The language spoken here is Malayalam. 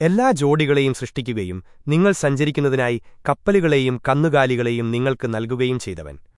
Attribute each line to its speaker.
Speaker 1: എല്ലാ ജോഡികളെയും സൃഷ്ടിക്കുകയും നിങ്ങൾ സഞ്ചരിക്കുന്നതിനായി കപ്പലുകളെയും കന്നുകാലികളെയും നിങ്ങൾക്ക് നൽകുകയും ചെയ്തവൻ.